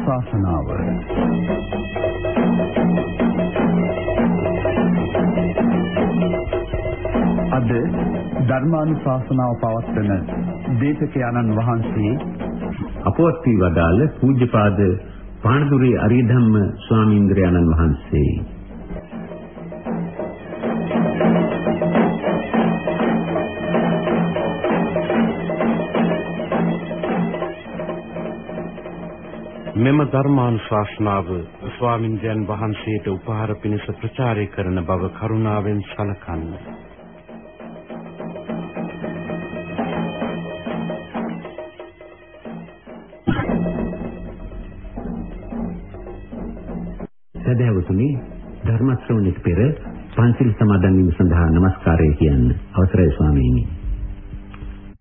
ධර්මානුශාසනාව අද ධර්මානුශාසනාව පවත්වන දේශක ආනන් වහන්සේ අපවත් වී වදාළ පූජ්‍යපාද පාණදුරේ අරියධම්ම ස්වාමීන්ද්‍රයන්න් වහන්සේ. මෙම ධර්මානුශාසනාව ස්වාමින්දයන් වහන්සේට උපහාර පිණිස ප්‍රචාරය කරන බව කරුණාවෙන් සලකන්න. සදහැවතුනි ධර්ම ශ්‍රවණයට පෙර පන්සිල් සමාදන් වීම සඳහා নমස්කාරය කියන්න අවසරයි ස්වාමීනි.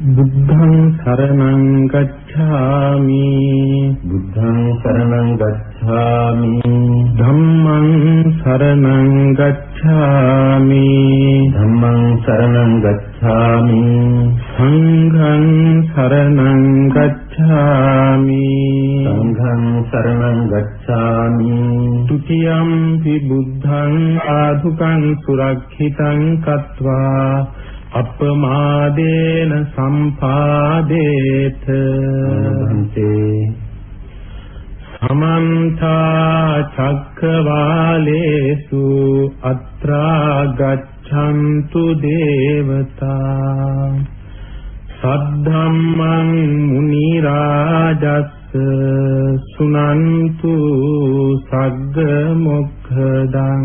බුද්ධං සරණං ගච්ඡාමි. බුද්ධං සරණං ගච්ඡාමි. ධම්මං සරණං ගච්ඡාමි. ධම්මං සරණං ගච්ඡාමි. සංඝං සරණං ගච්ඡාමි. සංඝං සරණං ගච්ඡාමි. ဒ ුතියම්පි බුද්ධං ආධුකං සුරක්ෂිතං කତ୍වා අපමාදේන සම්පාදේත භන්තේ සමන්ත චක්කවාලේසු අත්‍රා ගච්ඡන්තු දේවතා සද්ධම්මං මුනි රාජස්ස සුනන්තු සග්ග මොක්ඛදං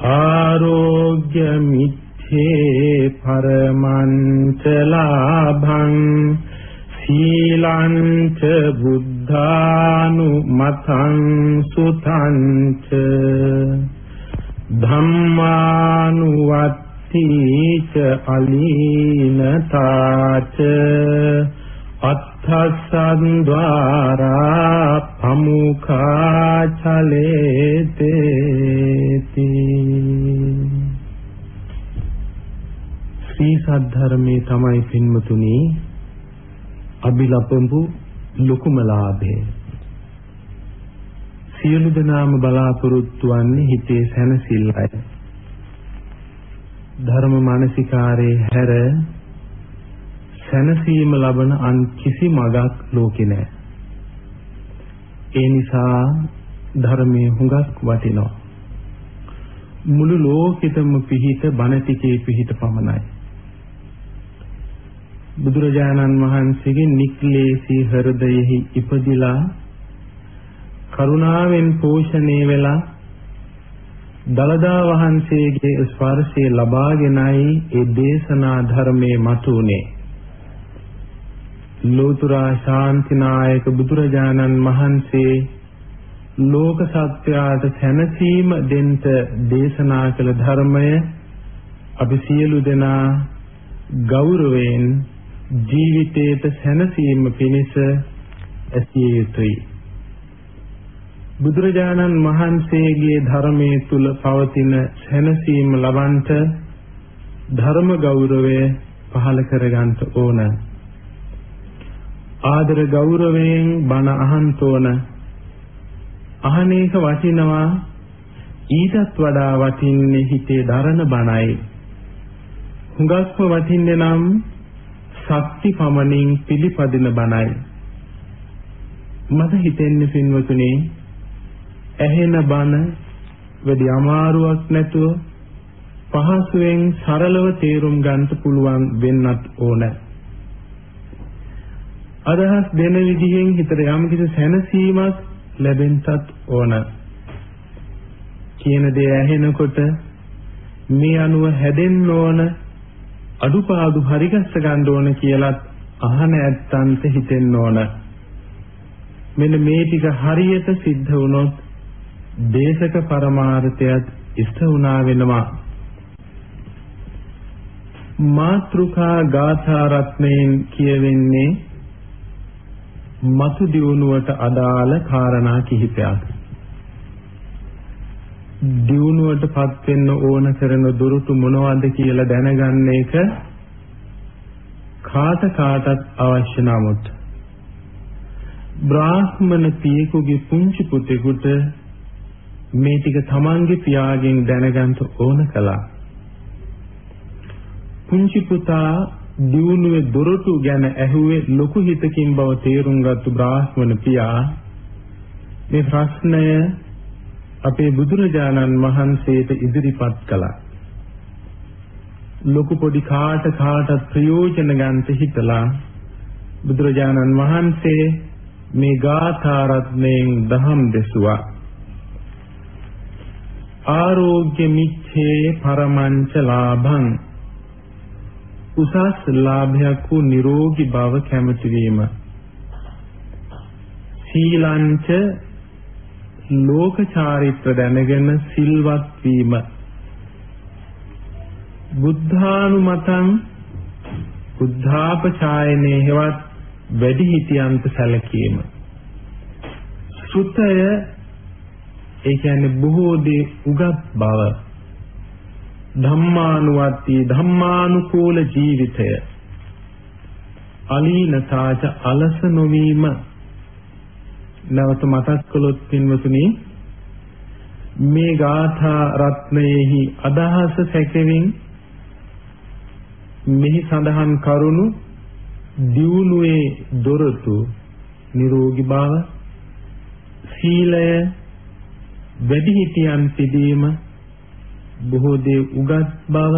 ආරෝග්‍ය මිච්ඡේ පරමංච ලාභං සීලංච බුද්ධානුමතං සුතංච. ධම්මානුවත්ති ච අලීනතාච. අත්ථසන් ద్వාරා පමුඛා චලේතේති ශ්‍රී සද්ධර්මයේ තමයි පින්මතුනි අභිලපඹු ලොකුම ලාභය. සියලු දෙනාම බලාපොරොත්තු වන්නේ හිතේ සැනසෙල්ලයි. ධර්ම මානසිකාරේ හැර සැනසීම ලබන අන් කිසි මගක් ලෝකේ නැහැ. ඒ නිසා ධර්මයේ හුඟක් වටිනවා. මුළු ලෝකෙතම පිහිට බණ ටිකේ පිහිට පමණයි. බුදුරජාණන් වහන්සේගේ නික්ලේශී හෘදයෙහි ඉපදිලා කරුණාවෙන් පෝෂණය වෙලා දලදා වහන්සේගේ ස්පර්ශය ලබාගෙනයි ඒ දේශනා ධර්මයේ මතුනේ. ලෝතුරා ශාන්තිනායක බුදුරජාණන් වහන්සේ ලෝක සත්‍යයට සැනසීම දෙන්න දේශනා කළ ධර්මය අපි සියලු දෙනා ගෞරවයෙන් ජීවිතයට සැනසීම පිණිස ඇසිය යුතුයි. බුදුරජාණන් වහන්සේගේ ධර්මයේ තුල පවතින සැනසීම ලබන්ට ධර්ම ගෞරවය පහළ කරගන්න ඕන. ආදර ගෞරවයෙන් බණ අහන්ත ඕන අහන එක වටිනවා ඊටත් වඩා වටින්නේ හිතේ දරන බණයි. හුඟක්ම වටින්නේ නම් ශක්ති පමණින් පිළිපදින බණයි. මට හිතෙන්නේ පින්වතුනි ඇහෙන බණ වැඩි අමාරුවක් නැතුව පහසුවෙන් සරලව තේරුම් ගන්නට පුළුවන් වෙන්නත් ඕන. අදහස් දෙන විදිහෙන් හිතට යම් කිසි සැනසීමක් ලැබෙන්නත් ඕන. කියන දේ ඇහෙනකොට මේ අනුව හැදෙන්න ඕන අඩුපාඩු හරිගස්ස ගන්න ඕන කියලත් අහන ඇත්තන්ට හිතෙන්න ඕන. මෙන්න මේ ටික හරියට සිද්ධ වුණොත් දේශක පරමාර්ථයත් ඉෂ්ට වුණා වෙනවා. මාත්‍රුකා ගාථා රත්නයෙන් කියවෙන්නේ මතු දියුණුවට අදාළ කාරණා කිහිපයක්. දියුණුවටපත් වෙන්න ඕන කරන දුරුතු මොනවද කියලා දැනගන්න එක කාට කාටත් අවශ්‍ය නමුත් බ්‍රාහ්මණ පියෙකුගේ පුංචි පුතෙකුට මේ ටික තමන්ගේ පියාගෙන් දැනගන්න ඕන කළා. පුංචි පුතා දියුණුවේ දොරටු ගැන ඇහුවේ ලොකු හිතකින් බව තේරුම් ගත්තු බ්‍රාහ්මණ පියා මේ ප්‍රශ්නය අපේ බුදුරජාණන් වහන්සේට ඉදිරිපත් කළා. ලොකු පොඩි කාට කාටත් ප්‍රයෝජන ගන්නට හිතලා බුදුරජාණන් වහන්සේ මේ ගාථා රත්නයෙන් දහම් දෙසුවා. ආරෝග්‍ය මිච්ඡේ පරමංච ලාභං උසස් ලාභයක් වූ නිරෝගී බව කැමති වීම. සීලංච ලෝක චාරිත්‍ර දැනගෙන සිල්වත් වීම. බුද්ධානුමතං බුද්ධාපචායනේ හෙවත් වැඩි හිතියන්ත සැලකීම. සුතය ඒ කියන්නේ බොහෝ දේ උගත් බව. ධම්මානුවත්ති ධම්මානුකූල ජීවිතය. අලීනතාච අලස නොවීම. නැවත මතක් කළොත් පින්වතුනි මේ ගාථා රත්නයේහි අදහස සැකෙමින් මෙහි සඳහන් කරුණු දියුණුවේ දොරටු නිරෝගී බව සීලය වැඩිහිටියන් පිදීම බොහෝ දේ උගත් බව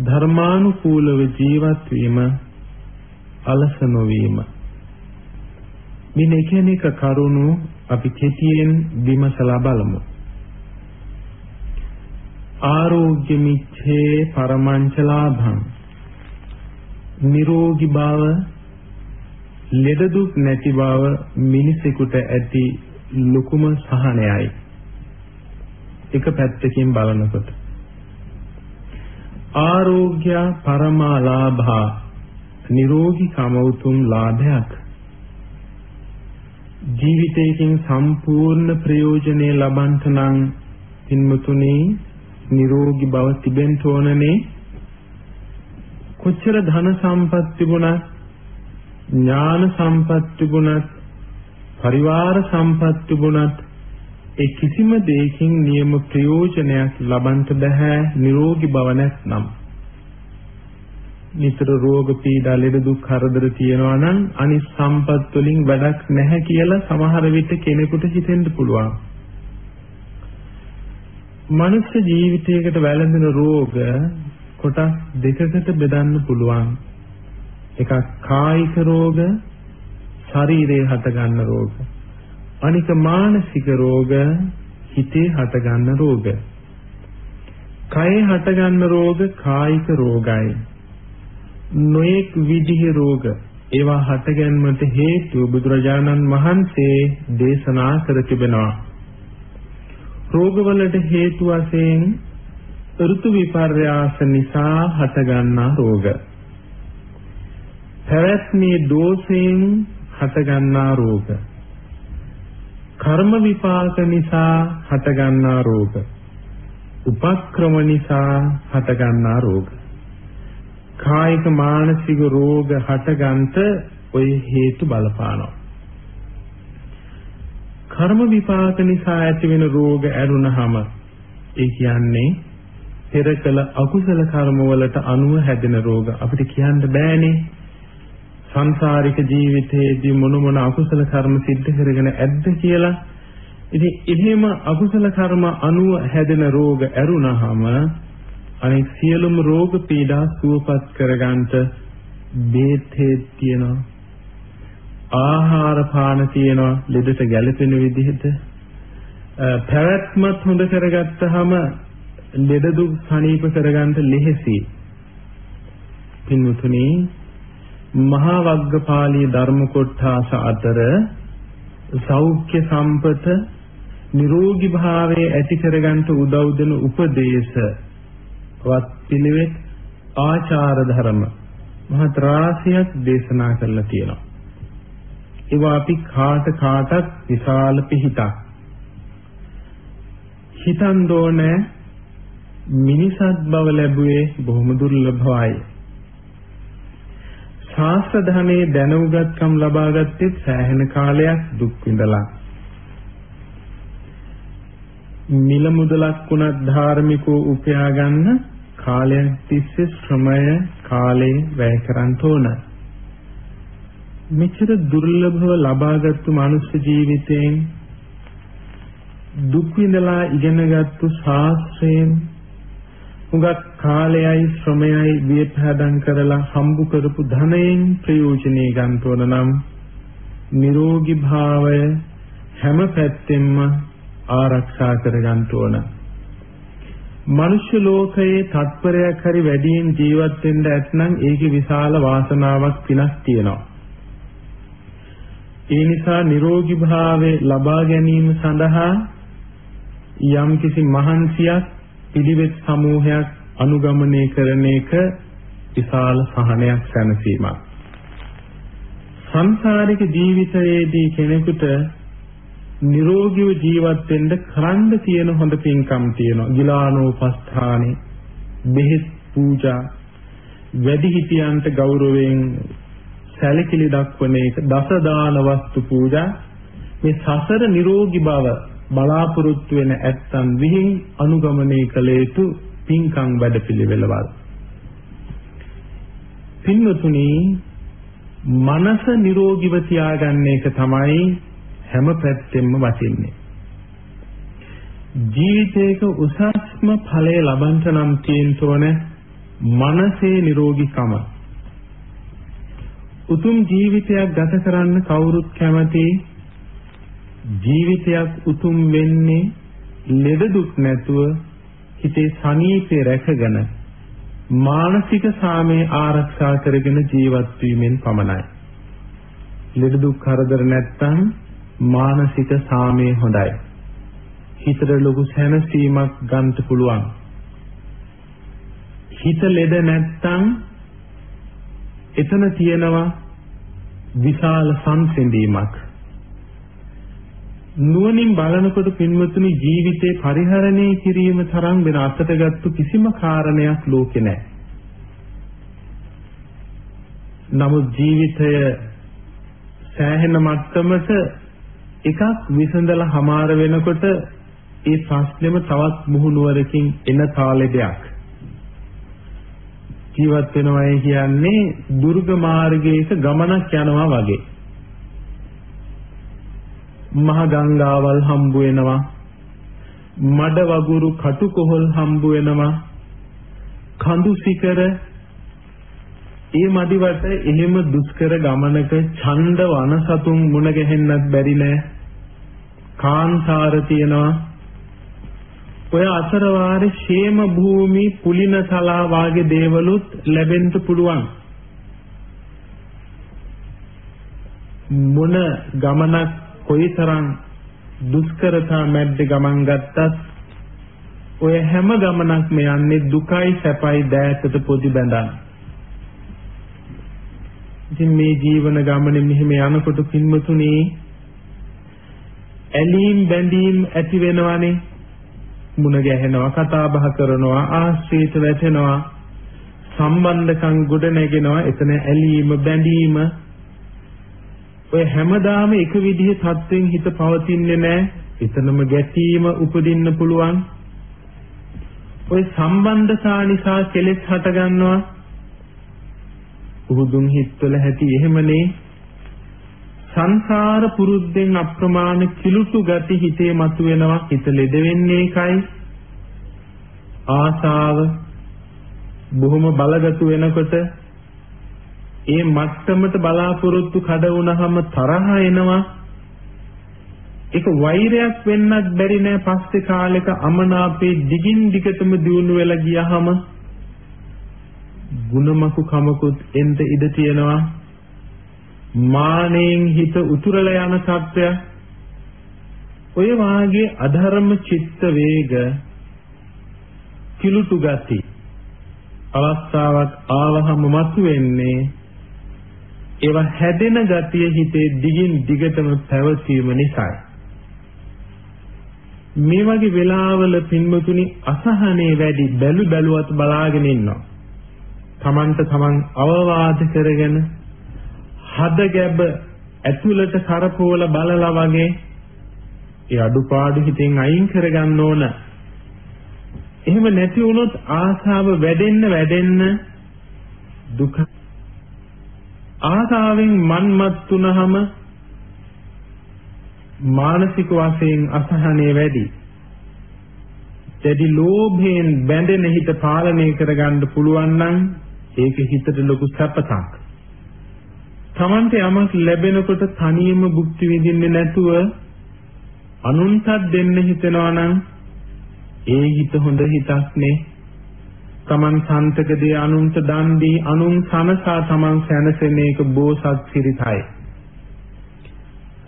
ධර්මානුකූලව ජීවත් වීම අලස නොවීම. මේ එකිනෙක කරුණු අපි කෙටියෙන් විමසලා බලමු. ආරෝග්‍ය මිච්ඡේ පරමංච ලාභං නිරෝගී බව ලෙඩ දුක් නැති බව මිනිසෙකුට ඇති ලොකුම සහනයයි. එක පැත්තකින් බලනකොට. ආරෝග්‍ය පරමාලාභා නිරෝගී කම උතුම් ලාභයක්. ජීවිතයකින් සම්පූර්ණ ප්‍රයෝජනෙ ලබන්ට නම් පින්මුතුනි නිරෝගී බව තිබෙන්න ඕනනේ. කොච්චර ධන සම්පත් තිබුණත් ඥාන සම්පත් තිබුණත් පරිවාර සම්පත් තිබුණත් ඒ කිසිම දෙයකින් නියම ප්‍රයෝජනයක් ලබන්ට බෑ නිරෝගී බව නැත්නම් නිතර රෝග පීඩා ලෙඩ දුක් කරදර තියෙනවා නම් අනිත් සම්පත් වලින් වැඩක් නැහැ කියලා සමහර විට කෙනෙකුට හිතෙන්න පුළුවන්. මනුෂ්‍ය ජීවිතයකට වැළඳෙන රෝග කොටස් දෙකකට බෙදන්න පුළුවන්. එකක් කායික රෝග, ශරීරයේ හටගන්න රෝග. අනික මානසික රෝග හිතේ හටගන්න රෝග. කයේ හටගන්න රෝග කායික රෝගයි. නොඑක් විදිහේ රෝග ඒවා හටගැන්මට හේතුව බුදුරජාණන් වහන්සේ දේශනා කර තිබෙනවා. රෝගවලට හේතු වශයෙන් ඍතු විපර්යාස නිසා හටගන්නා රෝග. පැවැත්මේ දෝෂයෙන් හටගන්නා රෝග. කර්ම විපාක නිසා හටගන්නා රෝග. උපක්‍රම නිසා හටගන්නා රෝග. කායික මානසික රෝග හටගන්ත ඔය හේතු බලපානවා. කර්ම විපාක නිසා ඇතිවෙන රෝග ඇරුණහම ඒ කියන්නේ පෙර කළ අකුසල කර්ම වලට අනුව හැදෙන රෝග අපිට කියන්න බෑනේ. සංසාරික ජීවිතයේදී මොන මොන අකුසල කර්ම සිද්ධ කරගෙන ඇද්ද කියලා. ඉතින් එහෙම අකුසල කර්ම අනුව හැදෙන රෝග ඇරුණහම අනෙක් සියලුම රෝග පීඩා සුවපත් කරගන්නට බේත් තියෙනවා. ආහාර පාන තියෙනවා ලෙඩට ගැළපෙන විදිහට. පැවැත්මත් හොඳ කරගත්තාම ලෙඩ දුක් සනීප කරගන්න ලෙහෙසි. පින්වතුනි මහා වග්ගපාලී ධර්ම කොට්ඨාස අතර සෞඛ්‍ය සම්පත නිරෝගී භාවයේ ඇති කරගන්න උදව් දෙන උපදේශ වත් පිළිවෙත් ආචාර ධර්ම මහත් රාශියක් දේශනා කරලා තියෙනවා. ඒවා අපි කාට කාටත් විශාල පිහිටක්. හිතන් දෝනේ මිනිසත් බව ලැබුවේ බොහොම දුර්ලභවයි. ශාස්ත්‍ර ධර්මයේ දැනුගත්කම් ලබා ගත්තේ සෑහෙන කාලයක් දුක් විඳලා. මිල මුදලක් වුණත් ධාර්මිකව උපයා ගන්න කාලයක් තිස්සේ ශ්‍රමය කාලේ වැය කරන්න ඕන. මෙච්චර දුර්ලභව ලබාගත්තු මනුෂ්‍ය ජීවිතයෙන් දුක් විඳලා ඉගෙනගත්තු ශාස්ත්‍රයෙන් හුඟක් කාලයයි ශ්‍රමයයි විපහදම් කරලා හම්බු කරපු ධනයෙන් ප්‍රයෝජනෙ ගන්න නම් නිරෝගී භාවය හැම පැත්තෙම ආරක්ෂා කර ගන්න ඕන. මනුෂ්‍ය ලෝකයේ තත්පරයක් හරි වැඩියෙන් ජීවත් වෙන්න ඇතනම් ඒකේ විශාල වාසනාවක් පිනක් තියෙනවා. ඒ නිසා නිරෝගී භාවය ලබා ගැනීම සඳහා යම්කිසි මහන්සියක් පිළිවෙත් සමූහයක් අනුගමනය කරන එක විශාල සහනයක් සැනසීමක්. සංසාරික ජීවිතයේදී කෙනෙකුට නිරෝගීව ජීවත් වෙන්න කරන්න තියෙන හොඳ පින්කම් තියෙනවා. ගිලානෝපස්ථානේ, බෙහෙත් පූජා, වැඩිහිටියන්ට ගෞරවයෙන් සැලකිලි දක්වන එක, දස දාන වස්තු පූජා මේ සසර නිරෝගී බව බලාපොරොත්තු වෙන ඇත්තන් විහිං අනුගමනය කළ යුතු පින්කම් වැඩපිළිවෙළවල්. පින්වතුනි මනස නිරෝගීව තියාගන්න එක තමයි හැම පැත්තෙම වටින්නේ. ජීවිතයක උසස්ම ඵලය ලබන්ට නම් තියෙන්න ඕන මනසේ නිරෝගීකම. උතුම් ජීවිතයක් ගත කරන්න කවුරුත් කැමති ජීවිතයක් උතුම් වෙන්නේ ලෙඩ දුක් නැතුව හිතේ සනීපේ රැකගෙන මානසික සාමය ආරක්ෂා කරගෙන ජීවත් වීමෙන් පමණයි. ලෙඩ දුක් කරදර නැත්තම් මානසික සාමය හොඳයි. හිතට ලොකු සැනසීමක් ගන්න පුළුවන්. හිත ලෙඩ නැත්තම් එතන තියෙනවා විශාල සංසිඳීමක්. නුවණින් බලනකොට පින්වතුනි ජීවිතේ පරිහරණය කිරීම තරම් වෙන අතටගත්තු කිසිම කාරණයක් ලෝකේ නැහැ. නමුත් ජීවිතය සෑහෙන මට්ටමක එකක් විසඳලා හමාර වෙනකොට ඒ ප්‍රශ්නෙම තවත් මුහුණුවරකින් එන තාලෙදයක්. ජීවත් වෙනවයි කියන්නේ දුර්ග මාර්ගයක ගමනක් යනවා වගේ. මහ ගංගාවල් හම්බ වෙනවා. මඩ වගුරු කටුකොහල් හම්බ වෙනවා. කඳු සිකර ඒ මදිවට එහෙම දුෂ්කර ගමනක ඡණ්ඩ වන සතුන් මුණ ගැහෙන්නත් බැරි නෑ. කාන්තාර තියනවා. ඔය අතර වාරේ ෂේම භූමි පුලින තලා වාගේ දේවලුත් ලැබෙන්න පුළුවන්. මොන ගමනක් කොයිතරම් දුෂ්කරතා මැද්ද ගමන් ගත්තත් ඔය හැම ගමනක්ම යන්නේ දුකයි සැපයි දෑතට පොදි බැඳන්. ඉතින් මේ ජීවන ගමනේ මෙහෙම යනකොට පින්වතුනි ඇලීම් බැඳීම් ඇති වෙනවනේ. මුණ ගැහෙනවා කතා බහ කරනවා ආශ්‍රිත වැටෙනවා. සම්බන්ධකම් ගොඩ නැගෙනවා එතන ඇලීම බැඳීම ඔය හැමදාම එක විදිහේ තත්ත්වෙන් හිත පවතින්නේ නැහැ. එතනම ගැටීම උපදින්න පුළුවන්. ඔය සම්බන්ධතා නිසා කෙලෙස් හට ගන්නවා. උහුදුන් හිත්වල ඇති එහෙමනේ සංසාර පුරුද්දෙන් අප්‍රමාණ කිලුටු ගති හිතේ මතුවෙනවා හිත ලෙඩ වෙන්නේ ඒකයි ආසාව බොහොම බලගතු වෙනකොට ඒ මට්ටමට බලාපොරොත්තු කඩ වුණාම තරහ එනවා. ඒක වෛරයක් වෙන්නත් බැරි නෑ. පස්සේ කාලෙක අමනාපේ දිගින් දිගටම දියුණු වෙලා ගියහම ಗುಣමකු කමකුත් එන්න ඉඩ තියෙනවා. මානෙන් හිත උතුරලා යන සත්‍ය ඔය වාගේ අධර්ම චිත්ත වේග කිලුටු ගති අවස්ථාවක් ආවහම මතුවෙන්නේ ඒවා හැදෙන ගතිය හිතේ දිගින් දිගටම පැවතීම නිසායි මේ වගේ වෙලාවල පින්වතුනි අසහනේ වැඩි බැලු බැලුවත් බලාගෙන ඉන්නවා තමන්ට තමන් අවවාද කරගෙන හද ගැබ ඇතුළට කරපෝල බලලා වගේ ඒ අඩුපාඩු හිතෙන් අයින් කරගන්න ඕන. එහෙම නැති වුණොත් ආසාව වැඩෙන්න වැඩෙන්න දුක ආසාවෙන් මන්මත් තුනහම මානසික වශයෙන් අසහනය වැඩි. දැඩි ලෝභයෙන් බැඳෙන හිත පාලනය කරගන්න පුළුවන් නම් ඒක හිතට ලොකු සැපතක්. Tamante යමක් ලැබෙනකොට තනියම භුක්ති විඳින්නේ නැතුව අනුන්ටත් දෙන්න හිතනවා නම් ඒ හිත හොඳ හිතක් නේ. Taman සන්තකදී අනුන්ට දන් දී අනුන් සනසා Taman සැනසෙන එක බෝසත් සිරිතයි.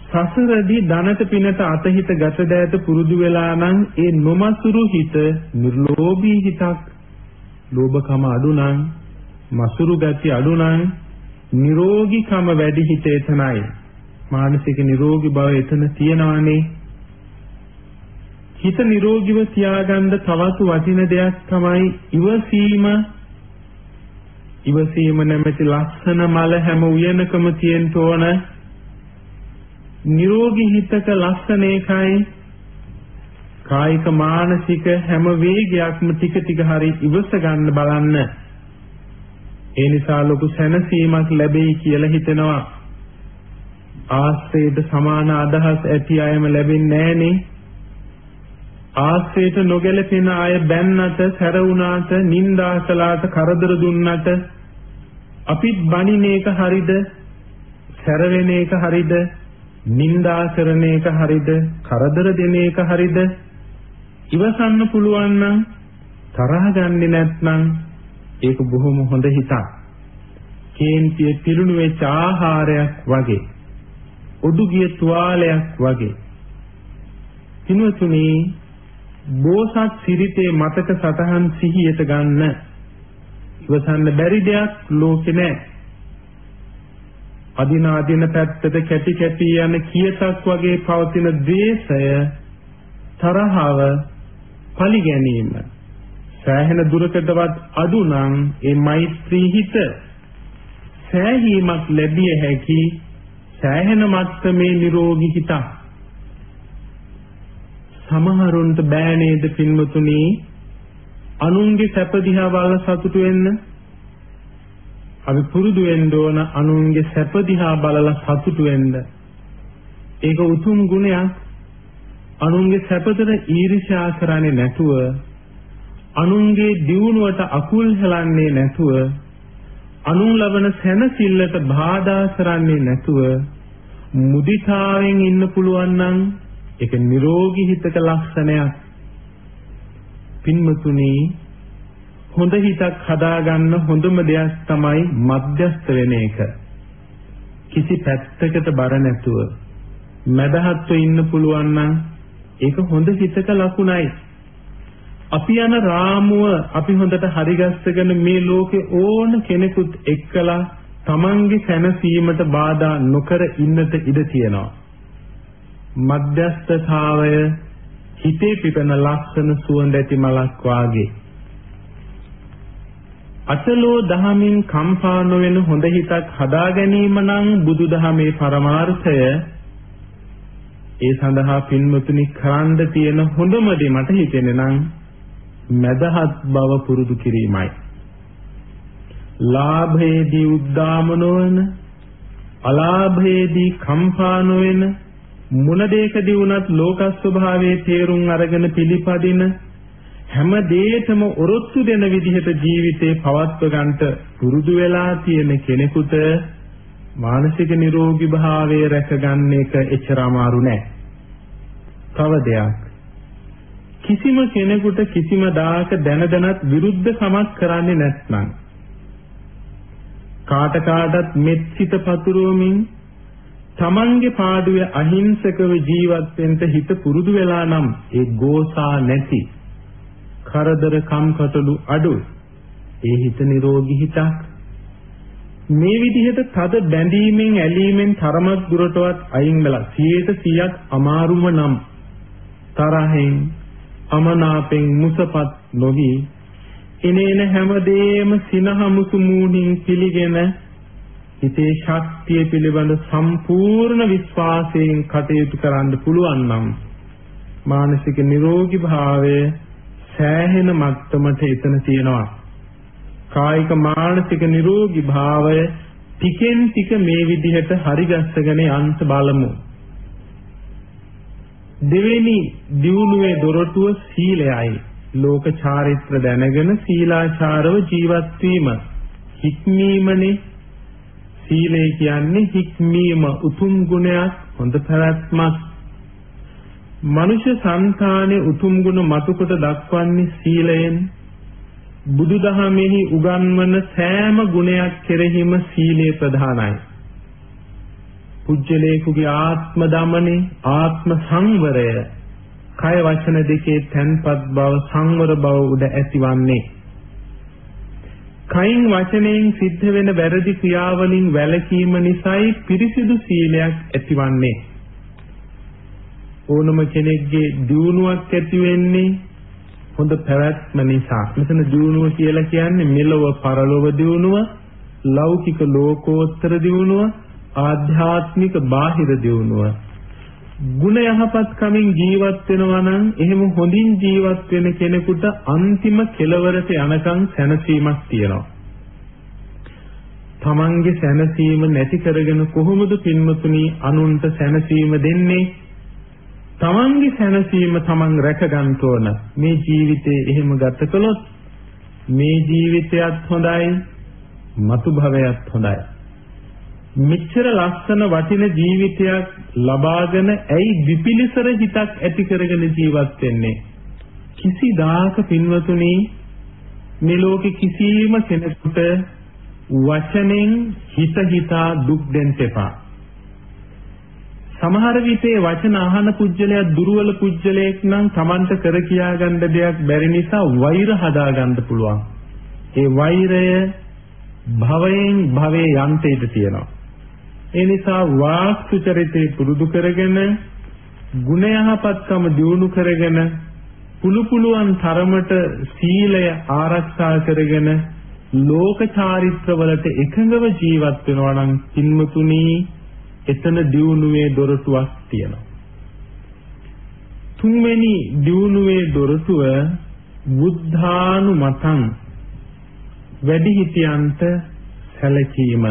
සසරදී ධනට පිනට අතහිත ගත දෑත පුරුදු වෙලා නම් ඒ නොමසුරු හිත නිර්ලෝභී හිතක් ලෝභකම අඩු නම් මසුරු ගති අඩු නම් නිරෝගීකම වැඩි හිත එතනයි. මානසික නිරෝගී බව එතන තියනවානේ. හිත නිරෝගීව තියාගන්න තවත් වටින දෙයක් තමයි ඉවසීම. ඉවසීම නැමැති ලස්සන මල හැම උයනකම තියෙන්න ඕන. නිරෝගී හිතක ලස්සන එකයි කායික මානසික හැම වේගයක්ම ටික ටික හරි ඉවස ගන්න බලන්න. ඒ නිසා ලොකු සැනසීමක් ලැබෙයි කියලා හිතෙනවා. ආශ්‍රේත සමාන අදහස් ඇති අයම ලැබෙන්නේ නැහනේ. ආශ්‍රේත නොගැලපෙන අය බැන්නට, සැරුණාට, නිନ୍ଦා කළාට, කරදර දුන්නට අපිත් බණින එක හරිද? සැරවෙන එක හරිද? නිନ୍ଦා කරන එක හරිද? කරදර දෙන එක හරිද? ඉවසන්න පුළුවන් නම් තරහ ගන්නෙ නැත්නම් ඒක බොහොම හොඳ හිතක්. කේන්තිය පිළුණු වෙච්ච ආහාරයක් වගේ. උඩු ගිය තුවාලයක් වගේ. පින්වතුනි බෝසත් සිරිතේ මතක සතහන් සිහියට ගන්න. ඉවසන්න බැරි දෙයක් ලෝකේ නැහැ. අදින අදින පැත්තට කැටි කැටි යන කියතක් වගේ පවතින ද්වේෂය තරහව පලි ගැනීම සෑහෙන දුරකටවත් අඩු නම් ඒ මෛත්‍රී හිත සෑහීමක් ලැබිය හැකි සෑහෙන මට්ටමේ නිරෝගී හිත සමහරුන්ට බෑ නේද පින්වතුනි? අනුන්ගේ සැප දිහා බලලා සතුටු වෙන්න. අපි පුරුදු වෙන්න ඕන අනුන්ගේ සැප දිහා බලලා සතුටු වෙන්න. ඒක උතුම් ගුණයක්. අනුන්ගේ සැපතට ඊර්ෂ්‍යා කරන්නේ නැතුව අනුන්ගේ දියුණුවට අකුල් හෙලන්නේ නැතුව අනුන් ලබන සැනසෙල්ලට බාධා කරන්නේ නැතුව මුදිතාවෙන් ඉන්න පුළුවන් නම් ඒක නිරෝගී හිතක ලක්ෂණයක් පින්මතුනි හොඳ හිතක් හදාගන්න හොඳම දෙයක් තමයි මධ්‍යස්ත වෙන එක කිසි පැත්තකට බර නැතුව මදහත්ව ඉන්න පුළුවන් නම් ඒක හොඳ හිතක ලකුණයි අපි යන රාමුව අපි හොඳට හරිගස්සගෙන මේ ලෝකේ ඕන කෙනෙකුත් එක්කලා තමන්ගේ සැනසීමට බාධා නොකර ඉන්නට ඉඩ තියෙනවා. මධ්‍යස්ථතාවය හිතේ පිපෙන ලක්ෂණ සුවඳ ඇති මලක් වාගේ. අතලෝ දහමින් කම්පා නොවන හොඳ හිතක් හදා ගැනීම නම් බුදුදහමේ පරමාර්ථය ඒ සඳහා පින්වතුනි කරන්න තියෙන හොඳම දේ මට හිතෙන්නේ නම් මදහත් බව පුරුදු කිරීමයි. ලාභයේදී උද්දාම නොවන අලාභයේදී කම්පා නොවන මොන දෙයකදී වුණත් ලෝක ස්වභාවයේ තේරුම් අරගෙන පිළිපදින හැම දෙයකම ඔරොත්තු දෙන විදිහට ජීවිතේ පවත්ව ගන්නට පුරුදු වෙලා තියෙන කෙනෙකුට මානසික නිරෝගී භාවය රැකගන්න එක එච්චර අමාරු නෑ. තව දෙයක් කිසිම කෙනෙකුට කිසිම දායක දැන දැනත් විරුද්ධ කමක් කරන්නේ නැත්නම් කාට කාටත් මෙත් සිත පතුරවමින් තමන්ගේ පාඩුවේ අහිංසකව ජීවත් වෙන්න හිත පුරුදු වෙලා නම් ඒ ගෝසා නැති කරදර කම්කටොළු අඩු ඒ හිත නිරෝගී හිතක්. මේ විදිහට තද බැඳීමෙන් ඇලීමෙන් තරමක් දුරටවත් අයින් වෙලා 100ට 100ක් අමාරුම නම් තරහෙන් අමනාපෙන් මුසපත් නොවි. එනේන හැමදේම සිනහමුසු මූණින් පිළිගෙන හිතේ ශක්තිය පිළිබඳ සම්පූර්ණ විශ්වාසයෙන් කටයුතු කරන්න පුළුවන් නම් මානසික නිරෝගී භාවය සෑහෙන මට්ටමට එතන තියෙනවා. කායික මානසික නිරෝගී භාවය ටිකෙන් ටික මේ විදිහට හරිගස්සගෙන යන්න බලමු. දෙවෙනි දියුණුවේ දොරටුව සීලයයි. ලෝක චාරිත්‍ර දැනගෙන සීලාචාරව ජීවත් වීම. හික්මීමනේ සීලය කියන්නේ හික්මීම උතුම් ගුණයක් හොඳ පැවැත්මක්. මනුෂ්‍ය సంతානේ උතුම් ගුණ මතුකොට දක්වන්නේ සීලයෙන්. බුදුදහමෙහි උගන්වන සෑම ගුණයක් කෙරෙහිම සීලය ප්‍රධානයි. පුජ්‍යලේකුගේ ආත්ම දමනේ ආත්ම සංවරය. කය වචන දෙකේ තැන්පත් බව සංවර බව උඩ ඇතිවන්නේ. කයින් වචනයෙන් සිද්ධ වෙන වැරදි ක්‍රියාවලින් වැළකීම නිසායි පිරිසිදු සීලයක් ඇතිවන්නේ. ඕනම කෙනෙක්ගේ දියුණුවක් ඇති වෙන්නේ හොඳ පැවැත්ම නිසා. මෙතන දියුණුව කියලා කියන්නේ මෙලොව පරලොව දියුණුව ලෞකික ලෝකෝත්තර දියුණුව ආධ්‍යාත්මික බාහිර දියුණුව. ගුණ යහපත් කමින් ජීවත් වෙනවා නම් එහෙම හොඳින් ජීවත් වෙන කෙනෙකුට අන්තිම කෙලවරට යනකම් සැනසීමක් තියෙනවා. තමන්ගේ සැනසීම නැති කරගෙන කොහොමද පින්වතුනි අනුන්ට සැනසීම දෙන්නේ? තමන්ගේ සැනසීම තමන් රැක ගන්න ඕන. මේ ජීවිතේ එහෙම ගත කළොත් මේ ජීවිතයත් හොඳයි, මතු භවයත් හොඳයි. මෙච්චර ලස්සන වටින ජීවිතයක් ලබාගෙන ඇයි විපිලිසර හිතක් ඇති කරගෙන ජීවත් වෙන්නේ? කිසිදාක පින්වතුනි මේ ලෝකේ කිසිම කෙනෙකුට වචනෙන් හිත හිතා දුක් දෙන්න එපා. සමහර විටේ වචන අහන පුජ්‍යලයා දුර්වල පුජ්‍යලයක් නම් Tamanට කර කියා ගන්න දෙයක් බැරි නිසා වෛර හදා ගන්න පුළුවන්. ඒ වෛරය භවයෙන් භවයේ යන්තයට තියෙනවා. ඒ නිසා වාක් සුචරිතේ පුරුදු කරගෙන ගුණ යහපත්කම දියුණු කරගෙන පුළු පුළුවන් තරමට සීලය ආරක්ෂා කරගෙන ලෝක චාරිත්‍රවලට එකඟව ජීවත් වෙනවා නම් කින්මතුනි එතන දියුණුවේ දොරටුවක් තියෙනවා. තුන්වෙනි දියුණුවේ දොරටුව බුද්ධානුමතං වැඩිහිටියන්ට සැලකීම.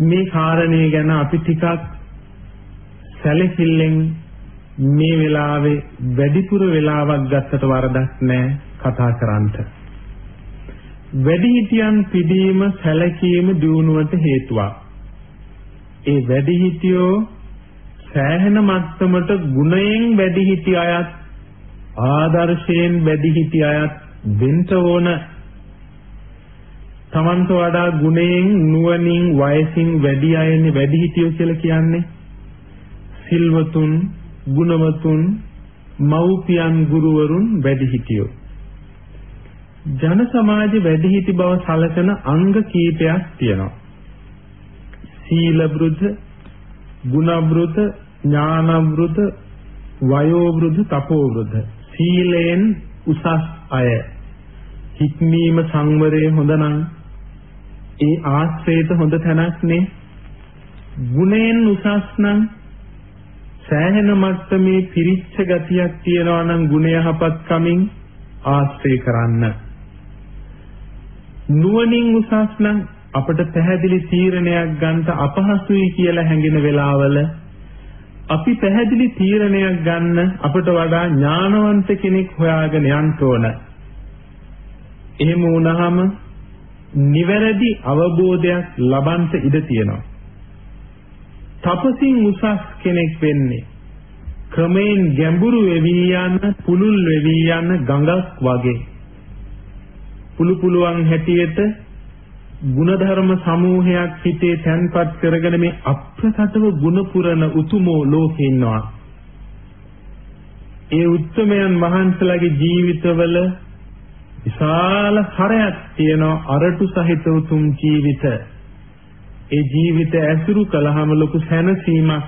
මේ කාරණේ ගැන අපි ටිකක් සැලකිල්ලෙන් මේ වෙලාවේ වැඩිපුර වෙලාවක් ගත්තට වරදක් නැහැ කතා කරන්නට. වැඩිහිටියන් පිළිම සැලකීම දියුණුවට හේතුවක්. ඒ වැඩිහිටියෝ සෑහෙන මට්ටමට ගුණයෙන් වැඩිහිටි අයත් ආදර්ශයෙන් වැඩිහිටි අයත් වෙන්න ඕන තමන්ට වඩා ගුණයෙන් නුවණින් වයසින් වැඩි අයන්නේ වැඩිහිටියෝ කියලා කියන්නේ. සිල්වතුන් ගුණවතුන් මව්පියන් ගුරුවරුන් වැඩිහිටියෝ ජන සමාජ වැඩිහිටි බව සැලකෙන අංග කීපයක් තියෙනවා. සීල වෘද්ධ ගුණ වෘද්ධ ඥාන වෘද්ධ වයෝ වෘද්ධ තපෝ වෘද්ධ සීලෙන් උසස් අය. හික්මීම සංවරය හොඳ නම් ඒ ආශ්‍රේත හොඳ තැනක්නේ. ගුණයෙන් උසස් නම් සෑහෙන මට්ටමේ පිරිච්ච ගතියක් තියනවා නම් ගුණ යහපත් කමින් ආශ්‍රය කරන්න. නුවණින් උසස් නම් අපට පැහැදිලි තීරණයක් ගන්නට අපහසුයි කියලා හැඟෙන වෙලාවල අපි පැහැදිලි තීරණයක් ගන්න අපට වඩා ඥානවන්ත කෙනෙක් හොයාගෙන යන්න ඕන. එහෙම වුණාම නිවැරදි අවබෝධයක් ලබන්ට ඉඩ තියෙනවා. තපසින් උසස් කෙනෙක් වෙන්නේ ක්‍රමයෙන් ගැඹුරු වෙවි යන පුලුල් වෙවි යන ගඟක් වගේ. පුළු පුළුවන් හැටියට ಗುಣධර්ම සමූහයක් හිතේ තැන්පත් කරගෙන මේ අප්‍රකටව ගුණ පුරන උතුමෝ ලෝකේ ඉන්නවා. ඒ උත්තමයන් වහන්සේලාගේ ජීවිතවල විශාල හරයක් තියෙනවා අරටු සහිත උතුම් ජීවිත. ඒ ජීවිත ඇසුරු කළාම ලොකු සැනසීමක්.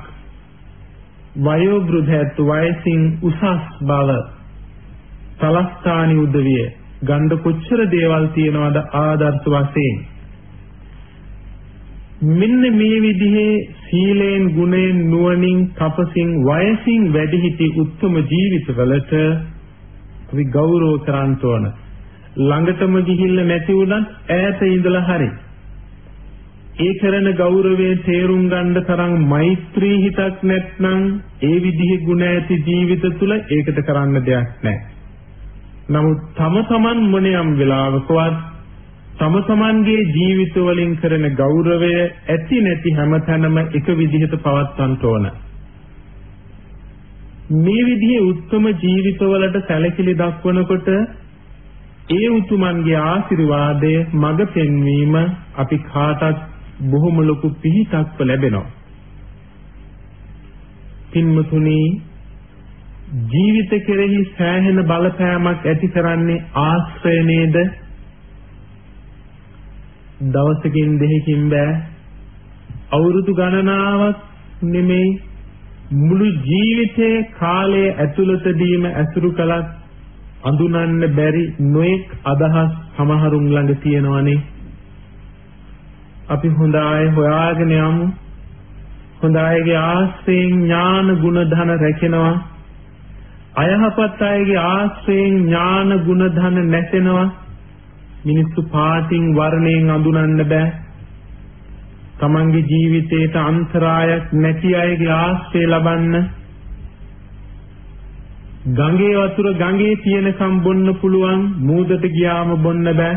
වයෝ වෘද්ධත් වයසින් උසස් බව. තලස්ථානි උදවිය. ගණ්ඩ කොච්චර දේවල් තියනවද ආදර්ශ වශයෙන්? මෙන්න මේ විදිහේ සීලෙන් ගුණෙන් නුවණින් තපසින් වයසින් වැඩිහිටි උත්තම ජීවිතවලට අපි ගෞරව කරන්න ඕන. ළඟටම ගිහිල්ලා නැති වුණත් ඈත ඉඳලා හරි ඒ කරන ගෞරවයේ තේරුම් ගන්න තරම් මෛත්‍රී හිතක් නැත්නම් ඒ විදිහේ ගුණ ඇති ජීවිත තුල ඒකට කරන්න දෙයක් නැහැ. නමුත් තම තමන් මොනියම් වෙලාවකවත් තම තමන්ගේ ජීවිත වලින් කරන ගෞරවය ඇති නැති හැමතැනම එක විදිහට පවත්වන්න ඕන. මේ විදිහේ උත්තම ජීවිතවලට සැලකිලි දක්වනකොට ඒ උතුමන්ගේ ආශිර්වාදය මඟ පෙන්වීම අපි කාටත් බොහොම ලොකු පිහිටක්ව ලැබෙනවා. පින්මතුනි ජීවිත කෙරෙහි සෑහෙන බලපෑමක් ඇති කරන්නේ ආශ්‍රය නේද? දවසකින් දෙකකින් බෑ අවුරුදු ගණනාවක් නෙමෙයි මුළු ජීවිතේ කාලයේ ඇතුළතදීම ඇසුරු කළත් අඳුනන්න බැරි නොඑක් අදහස් සමහරුන් ළඟ තියෙනවනේ. අපි හොඳ අය හොයාගෙන යමු. හොඳ අයගේ ආශ්‍රයෙන් ඥාන ගුණ ධන රැකෙනවා. අයහපත් අයගේ ආශ්‍රයෙන් ඥාන ගුණ ධන නැසෙනවා. මිනිස්සු පාටින් වර්ණයෙන් අඳුනන්න බෑ. තමන්ගේ ජීවිතේට අන්තරායක් නැති අයගේ ආශ්‍රය ලබන්න ගඟේ වතුර ගඟේ තියෙනකම් බොන්න පුළුවන් මූදට ගියාම බොන්න බෑ.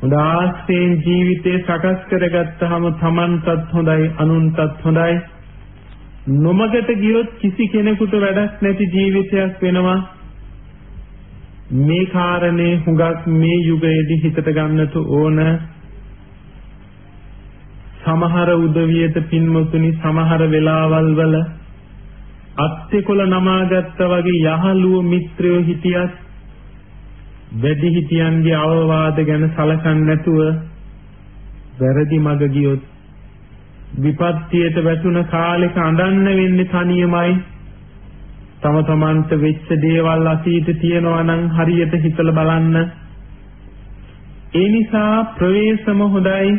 හොඳ ආශ්‍රයෙන් ජීවිතේ සකස් කරගත්තාම තමන්ටත් හොඳයි අනුන්ටත් හොඳයි. නොමගට ගියොත් කිසි කෙනෙකුට වැඩක් නැති ජීවිතයක් වෙනවා. මේ කාරණේ හුඟක් මේ යුගයේදී හිතට ගන්නට ඕන සමහර උදවියට පින්මුතුනි සමහර වෙලාවල් වල අත්තිකොල නමාගත්ත වගේ යහළුව මිත්‍රයෝ හිටියත් වැඩි හිටියන්ගේ අවවාද ගැන සලකන්නේ නැතුව වැරදි මඟ ගියොත් විපත්තියට වැටුණ කාලෙක අඬන්න වෙන්නේ තනියමයි තම තමන්ට වෙච්ච දේවල් අතීත තියෙනවා නම් හරියට හිතලා බලන්න. ඒ නිසා ප්‍රවේශම හොඳයි.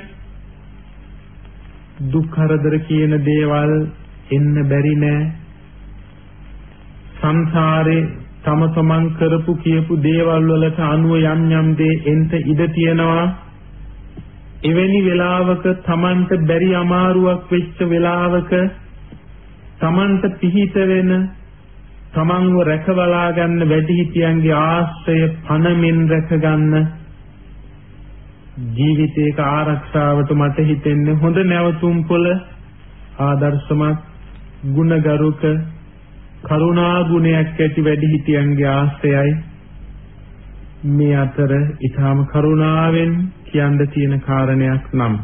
දුක් කරදර කියන දේවල් එන්න බැරි නෑ. සංසාරේ තම තමන් කරපු කියපු දේවල් වලට අනුව යම් යම් දේ එන්න ඉඩ තියෙනවා. එවැනි වෙලාවක තමන්ට බැරි අමාරුවක් වෙච්ච වෙලාවක තමන්ට පිහිට වෙන තමන්ව රැකබලා ගන්න වැඩිහිටියන්ගේ ආශ්‍රය පණමින් රැක ගන්න ජීවිතේක ආරක්ෂාවට මට හිතෙන්නේ හොඳ නැවතුම් පොළ ආදර්ශමත් ගුණගරුක කරුණා ගුණයක් ඇති වැඩිහිටියන්ගේ ආශ්‍රයයි මේ අතර ඊටාම කරුණාවෙන් කියන්න තියෙන කාරණයක් නම්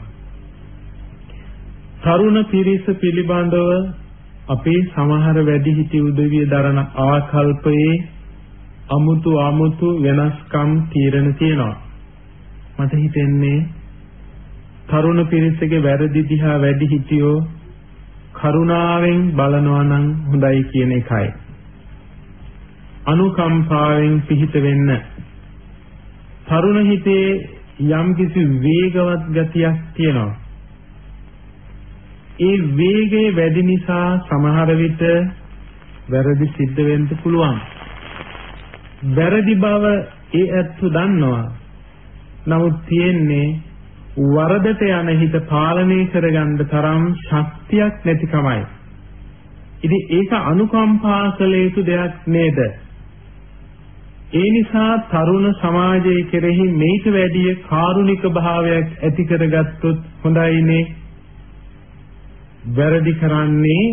තරුණ පිරිස පිළිබඳව අපේ සමහර වැඩිහිටි උදවිය දරන ආකල්පයේ අමුතු අමුතු වෙනස්කම් තීරණ තියෙනවා. මට හිතෙන්නේ තරුණ පිරිසගේ වැරදි දිහා වැඩිහිටියෝ කරුණාවෙන් බලනවා නම් හොඳයි කියන එකයි. අනුකම්පාවෙන් පිහිට වෙන්න තරුණ හිතේ යම්කිසි වේගවත් ගතියක් තියෙනවා. ඒ වේගය වැඩි නිසා සමහර විට වැරදි සිද්ධ වෙන්න පුළුවන්. වැරදි බව ඒ ඇත්තු දන්නවා. නමුත් තියෙන්නේ වරදට යන හිත පාලනය කරගන්න තරම් ශක්තියක් නැතිකමයි. ඉතින් ඒක අනුකම්පා කළ යුතු දෙයක් නේද? ඒ නිසා තරුණ සමාජයේ කෙරෙහි මේට වැඩිය කාරුණික භාවයක් ඇති කරගත්තොත් හොඳයිනේ. වැරදි කරන්නේ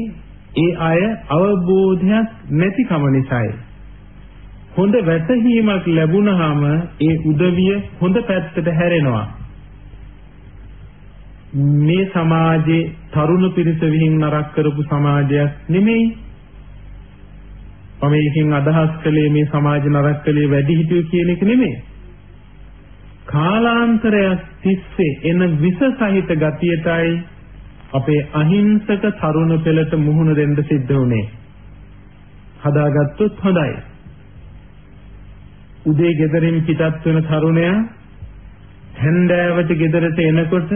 ඒ අය අවබෝධයක් නැතිකම නිසායි. හොඳ වැටහීමක් ලැබුණාම ඒ උදවිය හොඳ පැත්තට හැරෙනවා. මේ සමාජේ තරුණ පිරිස විහිං නරක කරපු සමාජයක් නෙමෙයි. මම එකකින් අදහස් කළේ මේ සමාජ නරක කළේ වැඩි හිටියෝ කියන එක නෙමෙයි. කාලාන්තරයක් තිස්සේ එන විස සහිත ගතියටයි අපේ අහිංසක තරුණ පෙළට මුහුණ දෙන්න සිද්ධ වුණේ. හදාගත්තොත් හොඳයි. උදේ ගෙදරින් පිටත් වෙන තරුණයා හැන්දෑවට ගෙදරට එනකොට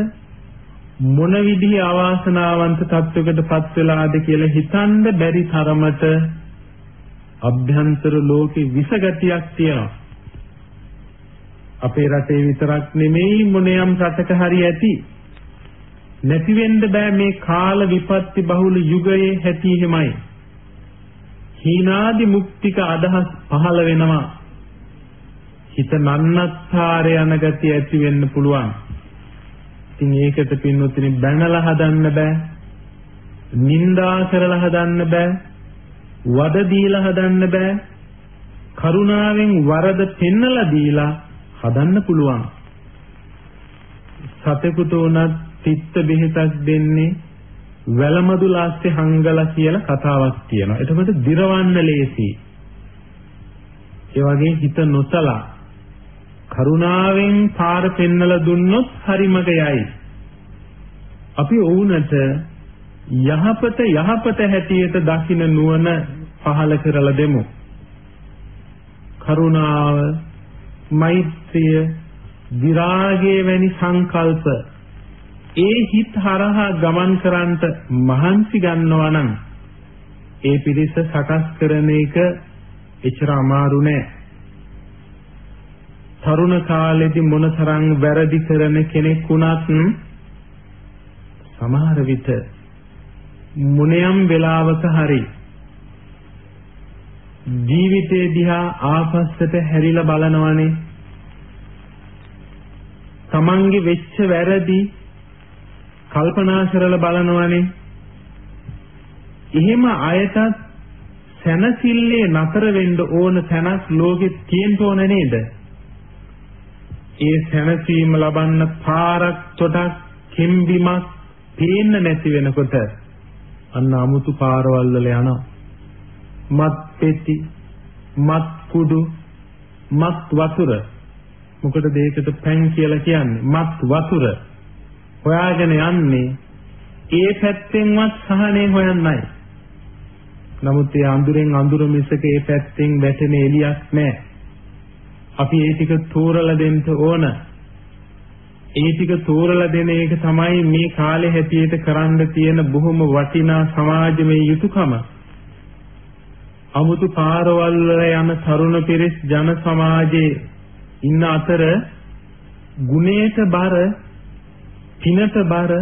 මොන විදිහේ අවාසනාවන්ත තත්වයකටපත් වෙලාද කියලා හිතන්න බැරි තරමට අභ්‍යන්තර ලෝකේ විසගතියක් තියෙනවා. අපේ රටේ විතරක් නෙමෙයි මොනියම් රටක හරි ඇති. නැති වෙන්න බෑ මේ කාල විපත්ති බහුල යුගයේ හැටි එහෙමයි. හීනාදි මුක්තික අදහස් පහළ වෙනවා. හිත නන්නත්තර යන ගතිය ඇති වෙන්න පුළුවන්. ඉතින් ඒකට පින්නොතිනි බැනලා හදන්න බෑ. නිന്ദා කරලා හදන්න බෑ. වද දීලා හදන්න බෑ. කරුණාවෙන් වරද පෙන්නලා දීලා හදන්න පුළුවන්. සතෙකුට උනත් තිත්ත බෙහෙතක් දෙන්නේ වැලමදු ලාස්සේ හංගලා කියලා කතාවක් තියෙනවා. එතකොට දිරවන්න ලේසි. ඒ වගේ හිත නොසලා කරුණාවෙන් පාර පෙන්නලා දුන්නොත් හරිමග යයි. අපි වුණට යහපත යහපත හැටියට දකින නුවණ පහල කරලා දෙමු. කරුණාව, මෛත්‍රිය, විරාගය වැනි සංකල්ප ඒ හිත හරහා ගමන් කරන්නට මහන්සි ගන්නවා නම් ඒ පිරිස සකස් කරන එක එච්චර අමාරු නෑ. තරුණ කාලෙදි මොනතරම් වැරදි කරන කෙනෙක් වුණත් සමහර විට මොනියම් වෙලාවක හරි ජීවිතේ දිහා ආපස්සට හැරිලා බලනවනේ තමන්ගේ වෙච්ච වැරදි කල්පනා කරලා බලනවනේ එහෙම අයටත් සැනසille නතර වෙන්න ඕන තැනක් ලෝකෙ තියෙන්න ඕන නේද? ඒ සැනසීම ලබන්න පාරක් තොටක් කෙම්බිමක් පේන්න නැති වෙනකොට අන්න අමුතු පාරවල් වල යනවා. මත් පෙති, මත් කුඩු, මත් වතුර. මොකටද ඒකට පැන් කියලා කියන්නේ? මත් වතුර. හොයාගෙන යන්නේ ඒ පැත්තෙන්වත් සහනේ හොයන්නයි. නමුත් ඒ අඳුරෙන් අඳුර මිසක ඒ පැත්තෙන් වැටෙන එළියක් නැහැ. අපි ඒ ටික තෝරලා දෙන්න ඕන. ඒ ටික තෝරලා දෙන එක තමයි මේ කාලේ හැටියට කරන්න තියෙන බොහොම වටිනා සමාජමය යුතුයකම. අමුතු පාරවල් වල යන තරුණ පිරිස් ජන සමාජයේ ඉන්න අතර ගුණයට බර, තිනට බර,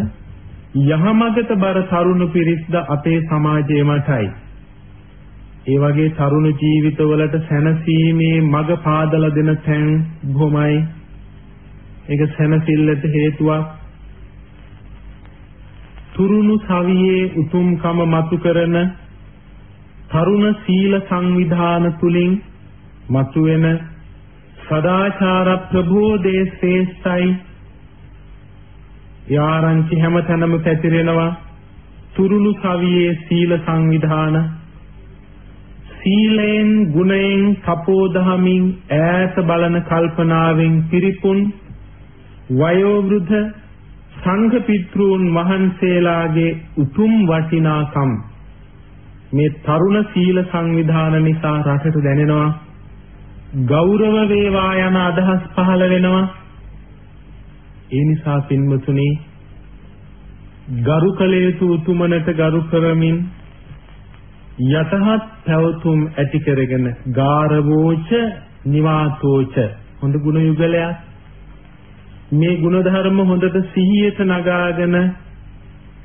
යහමගට බර තරුණ පිරිස්ද අපේ සමාජයේමයි. ඒ වගේ තරුණ ජීවිතවලට සැනසීමේ මඟ පාදලා දෙන තැන් බොහොමයි. ඒක සැනසෙල්ලට හේතුවක්. තුරුණු සවියේ උතුම්කම මතු කරන තරුණ සීල සංවිධාන තුලින් මතුවෙන සදාචාර ප්‍රබෝධයේ ශ්‍රේෂ්ඨයි. යාරංචි හැමතැනම පැතිරෙනවා තුරුණු සවියේ සීල සංවිධාන සීලයෙන් ගුණයෙන් තපෝදහමින් ඈත බලන කල්පනාවෙන් පිරිපුන් වයෝවෘද්ධ සංඝ පිට්‍රූන් වහන්සේලාගේ උතුම් වටිනාකම් මේ තරුණ සීල සංවිධාන නිසා රටට දැනෙනවා ගෞරව වේවා යන අදහස් පහළ වෙනවා. ඒ නිසා පින්වතුනි ගරු කළ යුතු උතුමනට ගරු කරමින් යතහත් පැවතුම් ඇති කරගෙන ගාරවෝච නිවාතෝච. හොඳ ගුණ යුගලයක් මේ ගුණ ධර්ම හොඳට සිහියට නගාගෙන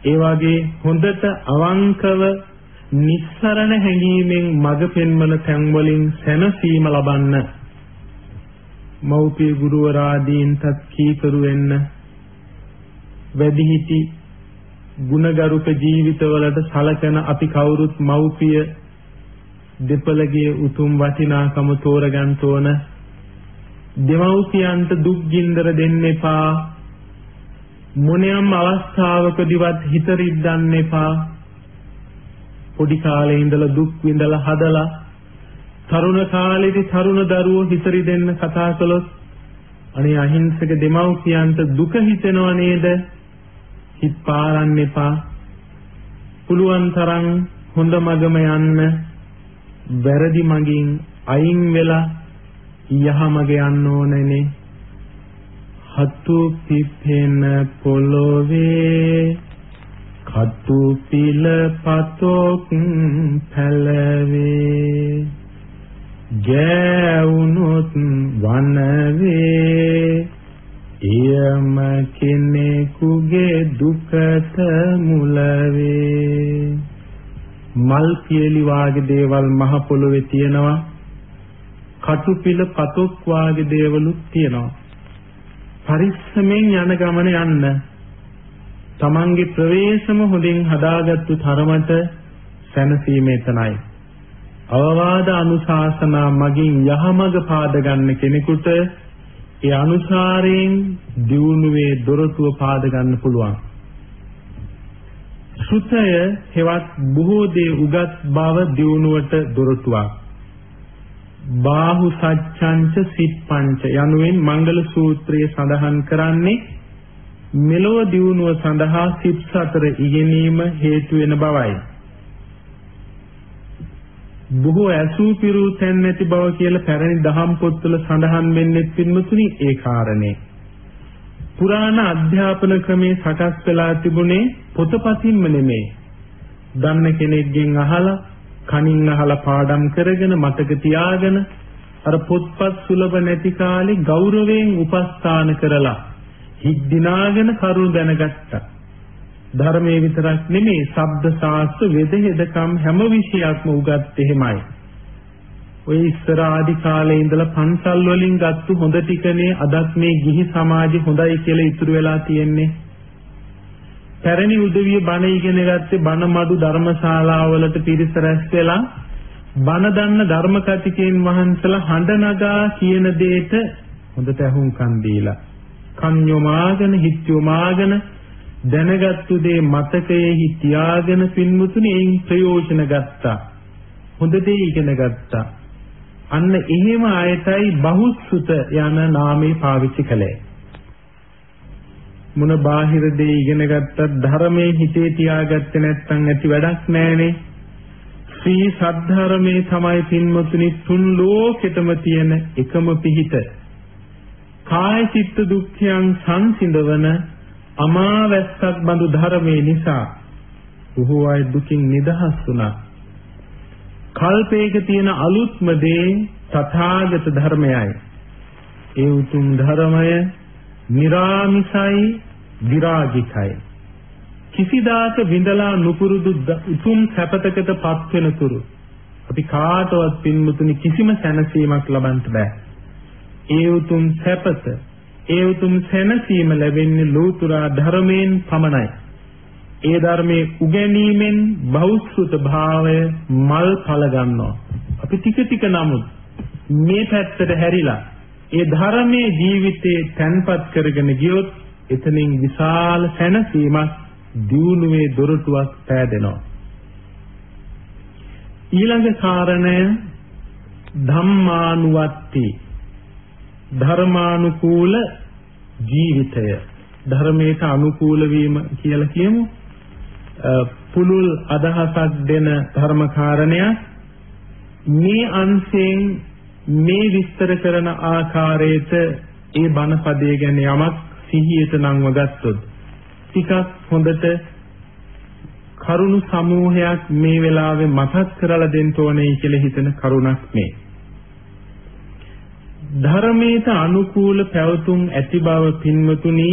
ඒ වගේ හොඳට අවංකව නිස්සරණ හැඟීමෙන් මඟ පෙන්වන තැන් වලින් සැනසීම ලබන්න මෞපිය ගුරුවරාදීන්ටත් කීකරු වෙන්න වැඩිහිටි ගුණගරුක ජීවිතවලට සලකන අපි කවුරුත් මෞපිය දෙපළගේ උතුම් වටිනාකම තෝරගන්න ඕන. දෙමව්පියන්ට දුක් ගින්දර දෙන්න එපා. මොනියම් අවස්ථාවකදීවත් හිත රිද්දන්න එපා. පොඩි කාලේ ඉඳලා දුක් විඳලා හදලා තරුණ කාලේදී තරුණ දරුවෝ හිත රිදෙන්න කතා කළොත් අනේ අහිංසක දෙමව්පියන්ට දුක හිතෙනව නේද? හිත පාරන්න එපා. පුළුවන් තරම් හොඳ මගම යන්න. වැරදි මගින් අයින් වෙලා යහමග යන්න ඕනනේ. හතු පිපෙන පොළොවේ කතු පිල පතොක් පැලවේ. ගෑවුනොත් වනවේ එයම කෙනෙකුගේ දුකට මුලවේ මල් පියලි වාගේ දේවල් මහ පොළොවේ තියෙනවා කටුපිල පතොක් වාගේ දේවලුත් තියෙනවා. පරිස්සමෙන් යන ගමන යන්න. තමන්ගේ ප්‍රවේශම හොඳින් හදාගත්තු තරමට සැනසීම එතනයි. අවවාද අනුශාසනා මගින් යහමඟ පාද ගන්න කෙනෙකුට ඒ අනුසාරයෙන් දියුණුවේ දොරටුව පාද ගන්න පුළුවන්. සුතය හෙවත් බොහෝ දේ උගත් බව දියුණුවට දොරටුවක්. බාහු සච්ඡංච සිප්පංච යනුවෙන් මංගල සූත්‍රයේ සඳහන් කරන්නේ මෙලොව දියුණුව සඳහා සිත් සතර ඉගෙනීම හේතු වෙන බවයි. බොහෝ ඇසූ පිරූ තැන් නැති බව කියලා පැරණි දහම් පොත්වල සඳහන් වෙන්නේ පින්වතුනි ඒ කාරණේ. පුරාණ අධ්‍යාපන ක්‍රමේ සකස් වෙලා තිබුණේ පොතපතින්ම නෙමෙයි. දන්න කෙනෙක්ගෙන් අහලා කනින් අහලා පාඩම් කරගෙන මතක තියාගෙන අර පොත්පත් සුලභ නැති කාලේ ගෞරවයෙන් උපස්ථාන කරලා හිත් දිනාගෙන කරුණ දැනගත්තා. ධර්මයේ විතරක් නෙමෙයි ශබ්ද ශාස්ත්‍ර වෙද හෙදකම් හැම විෂයක්ම උගත් එහෙමයි. ඔය ඉස්සර ආදි කාලේ ඉඳලා පන්සල් වලින් ගත්තු හොඳ ටිකනේ අදත් මේ ගිහි සමාජෙ හොඳයි කියලා ඉතුරු වෙලා තියෙන්නේ. පැරණි උදවිය බණ ඉගෙන ගත්තේ බණ මඩු ධර්මශාලාවලට පිරිස රැස් වෙලා බණ දන්න ධර්ම කතිකයන් වහන්සලා හඬ නගා කියන දෙයට හොඳට අහුම්කන් දීලා කන් යොමාගෙන හිත යොමාගෙන දැනගත්තු දේ මතකයේ තියාගෙන පින්මුතුනි එයින් ප්‍රයෝජන ගත්තා හොඳ දේ ඉගෙන ගත්තා අන්න එහෙම ආයතයි බහුසුත යන නාමය පාවිච්චි කළේ මොන බාහිර දේ ඉගෙන ගත්තත් ධර්මයේ හිතේ තියාගත්තේ නැත්නම් ඇති වැඩක් නැහනේ. ශ්‍රී සද්ධර්මයේ තමයි පින්මුතුනි තුන් ලෝකෙටම තියෙන එකම පිහිට. කාය චිත්ත දුක්ඛයන් සංසිඳවන අමාවැස්සක් බඳු ධර්මයේ නිසා බොහෝ අය දුකින් නිදහස් වුණා. කල්පයක තියෙන අලුත්ම දේ තථාගත ධර්මයයි. ඒ උතුම් ධර්මය निराமிසයි, විරාජිකයි. කිසිදාක විඳලා නුපුරුදු උතුම් සැපතකට පත් වෙන තුරු අපි කාටවත් පින්මුතුනි කිසිම සැනසීමක් ලබන්න බෑ. ඒ උතුම් සැපත ඒ උතුම් සැනසීම ලැබෙන්නේ ලෝතුරා ධර්මයෙන් පමණයි. ඒ ධර්මයේ උගැනීමෙන් බෞද්ධ භාවය මල් පල ගන්නවා. අපි ටික ටික නමුත් මේ පැත්තට හැරිලා ඒ ධර්මයේ ජීවිතේ තැන්පත් කරගෙන ගියොත් එතනින් විශාල සැනසීමක් දියුණුවේ දොරටුවක් පෑදෙනවා. ඊළඟ කාරණය ධම්මානුවත්ති. ධර්මානුකූල ජීවිතය. ධර්මයට අනුකූල වීම කියලා කියමු. පුලුල් අදහසක් දෙන ධර්ම කාරණයක් මේ අංශයෙන් මේ විස්තර කරන ආකාරයට ඒ බණ පදයේ ගැන යමක් සිහියට නංව ගත්තොත් ටිකක් හොඳට කරුණු සමූහයක් මේ වෙලාවේ මතක් කරලා දෙන්න ඕනේ කියලා හිතන කරුණක් මේ. ධර්මයට අනුකූල පැවතුම් ඇති බව පින්වතුනි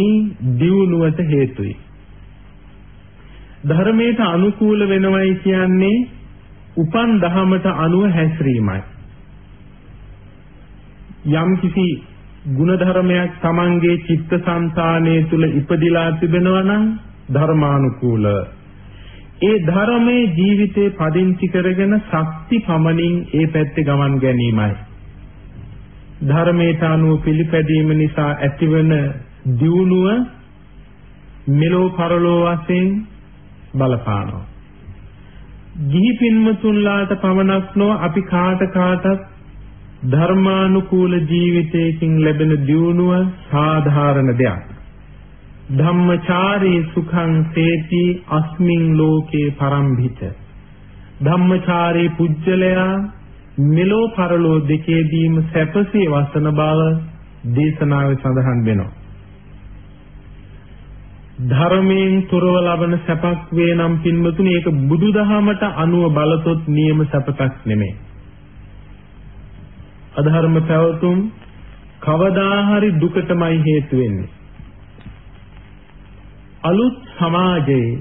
දියුණුවට හේතුයි. ධර්මයට අනුකූල වෙනවයි කියන්නේ උපන් දහමට අනුව හැසිරීමයි. යම් කිසි ಗುಣධර්මයක් Tamange චිත්තසංතානයේ තුල ඉපදිලා තිබෙනවා නම් ධර්මානුකූල ඒ ධර්මයේ ජීවිතේ පදිංචි කරගෙන ශක්ති පමණින් ඒ පැත්තේ ගමන් ගැනීමයි ධර්මයට අනුව පිළිපැදීම නිසා ඇතිවන දියුණුව මෙලෝ පරලෝ වශයෙන් බලපානවා. ගිහි පින්මතුන්ලාට පමණක් නොව අපි කාට කාටත් ධර්මානුකූල ජීවිතයකින් ලැබෙන දියුණුව සාධාරණ දෙයක්. ධම්මචාරී සුඛං සේති අස්මින් ලෝකේ පරම්භිත. ධම්මචාරී පුජ්‍යලයා මෙලෝ පරලෝ දෙකේදීම සැපසේ වසන බව දේශනාවේ සඳහන් වෙනවා. ධර්මයෙන් තොරව ලබන සැපක් වේ නම් පින්වතුනි ඒක බුදුදහමට අනුව බලතොත් නියම සැපක් නෙමෙයි. අධර්ම පැවතුම් කවදා හරි දුකටමයි හේතු වෙන්නේ. අලුත් සමාජයේ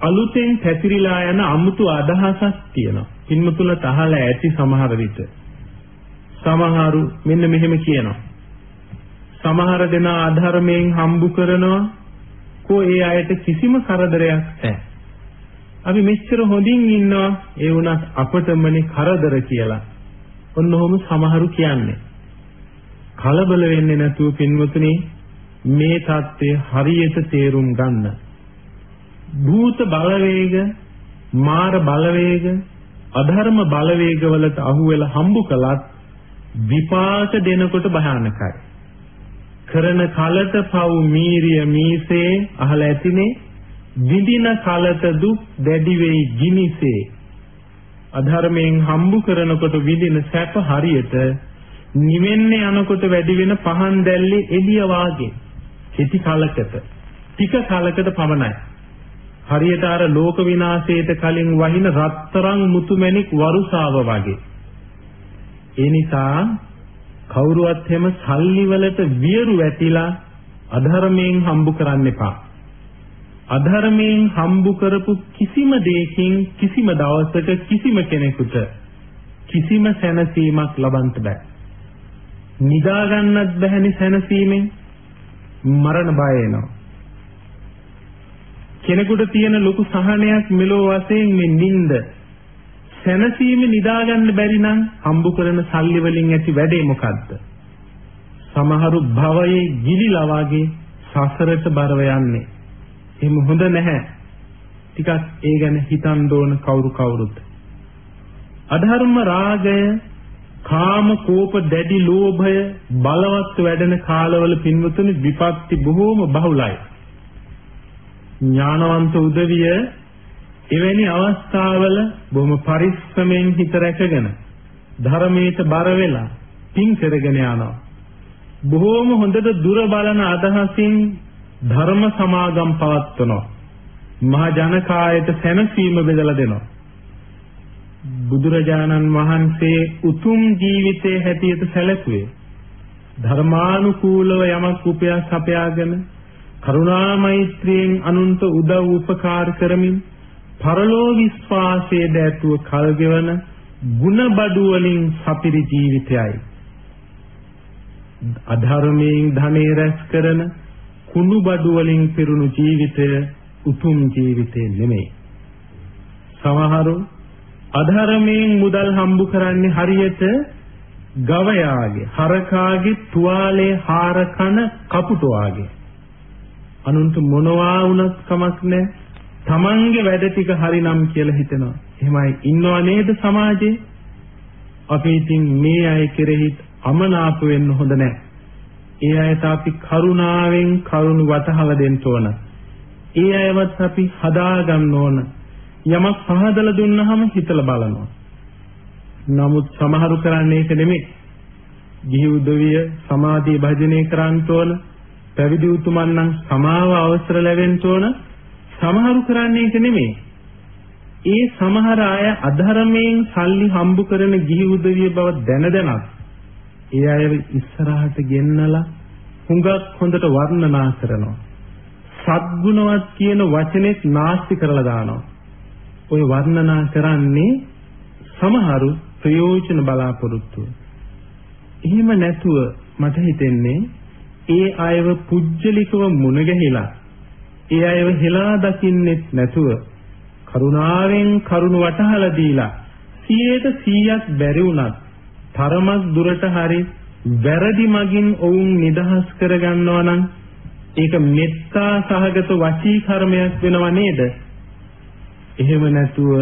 අලුතෙන් පැතිරිලා යන අමුතු අදහසක් තියෙනවා. පින්මුතුලට අහලා ඇති සමහර විට. සමහරු මෙන්න මෙහෙම කියනවා. සමහර දෙනා අධර්මයෙන් හම්බු කරනවා. කෝ ඒ අයට කිසිම කරදරයක් නැහැ. අපි මෙච්චර හොඳින් ඉන්නවා. ඒ වුණත් අපටමනේ කරදර කියලා. ඔන්න ඔහොම සමහරු කියන්නේ. කලබල වෙන්නේ නැතුව පින්වතුනි මේ தත්ත්වය හරියට තේරුම් ගන්න. භූත බලවේග මාර බලවේග අධර්ම බලවේගවලට අහු වෙලා හම්බු කළත් විපාක දෙනකොට භයානකයි. කරන කලට පව් මීරිය මීසේ අහලා ඇතිනේ විඳින කලට දුක් දැඩි වෙයි ගිනිසේ. අධර්මයෙන් හම්බු කරනකොට විඳින සැප හරියට නිවෙන්නේ යනකොට වැඩි වෙන පහන් දැල්ලේ එළිය වාගේ. කෙටි කලකට ටික කලකට පමණයි. හරියට අර ලෝක විනාශයට කලින් වහින රත්තරන් මුතුමැණික් වරුසාව වගේ. ඒ නිසා කවුරුවත් හැම සල්ලි වලට වියරු වැටිලා අධර්මයෙන් හම්බු කරන්න එපා. අධර්මයෙන් හම්බු කරපු කිසිම දෙයකින් කිසිම දවසක කිසිම කෙනෙකුට කිසිම සැනසීමක් ලබන්න බෑ. නිදා ගන්නත් බැහැනි සැනසීමෙන් මරණ බය එනවා. කෙනෙකුට තියෙන ලොකු සහනයක් මෙලෝ වශයෙන් මේ නිින්ද සැනසීම නිදාගන්න බැරි නම් හම්බු කරන සල්ලි වලින් ඇති වැඩේ මොකද්ද? සමහරු භවයේ ගිලිලා වගේ සසරට බරව යන්නේ. එහෙම හොඳ නැහැ. ටිකක් ඒ ගැන හිතන් දෝන කවුරු කවුරුත්. අධර්ම රාගය, කාම කෝප දැඩි ලෝභය බලවත් වැඩෙන කාලවල පින්වතුනි විපත්ති බොහෝම බහුලයි. ඥානවන්ත උදවිය එවැනි අවස්ථාවල බොහොම පරිස්සමෙන් හිත රැකගෙන ධර්මයට බර වෙලා පින් කරගෙන යනවා. බොහෝම හොඳට දුර බලන අදහසින් ධර්ම සමාගම් පවත්වනවා. මහා ජනකායට සැනසීම බෙදලා දෙනවා. බුදුරජාණන් වහන්සේ උතුම් ජීවිතයේ හැටියට සැලකුවේ ධර්මානුකූලව යමක් උපයාස අපයාගෙන කරුණා මෛත්‍රියෙන් අනුන්ට උදව් උපකාර කරමින් පරලෝ විශ්වාසයේ දැතුව කල්ගෙවන ಗುಣ බඩු වලින් සපිරි ජීවිතයයි. අධර්මයෙන් ධනෙ රැස් කරන කුණු බඩු වලින් පිරුණු ජීවිතය උතුම් ජීවිතේ නෙමෙයි. සමහරු අධර්මයෙන් මුදල් හම්බු කරන්නේ හරියට ගවයාගේ හරකාගේ තුවාලේ හාර කන කපුටුවාගේ. අනුන්ට මොනවා වුණත් කමක් නැහැ. Tamange වැඩ ටික හරිනම් කියලා හිතනවා. එහෙමයි ඉන්නව නේද සමාජේ? අපි ඉතින් මේ අය කෙරෙහි අමනාප වෙන්න හොඳ නැහැ. ඒ අයට අපි කරුණාවෙන් කරුණ වටහලා දෙන්න ඕන. ඒ අයවත් අපි හදා ගන්න ඕන. යමක් පහදලා දුන්නාම හිතලා බලනවා. නමුත් සමහරු කරන්නේ ඒක නෙමෙයි. ගිහි උදවිය සමාධිය භජනය කරන්න ඕන. පැවිදි උතුමන් නම් සමාව අවසර ලැබෙන්න ඕන. සමහරු කරන්නේ ඒක නෙමෙයි. ඒ සමහර අය අධර්මයෙන් සල්ලි හම්බ කරන ගිහි උදවිය බව දැන දැනත් ඒ අය ඉස්සරහට ගෙන්නලා හුඟක් හොඳට වර්ණනා කරනවා. සද්ගුණවත් කියන වචනේත් නාස්ති කරලා දානවා. ওই වර්ණනා කරන්නේ සමහරු ප්‍රයෝජන බලාපොරොත්තු. එහෙම නැතුව මට හිතෙන්නේ ඒ අයව පුජ්‍යලිකව මුණ ගැහිලා ඒ අයව හෙලා දකින්නෙත් නැතුව කරුණාවෙන් කරුණ වටහලා දීලා 100ට 100ක් බැරි වුණත් තරමක් දුරට හරි වැරදි මගින් ඔවුන් නිදහස් කරගන්නවා නම් ඒක මෙත්තා සහගත වචී කර්මයක් වෙනව නේද? එහෙම නැතුව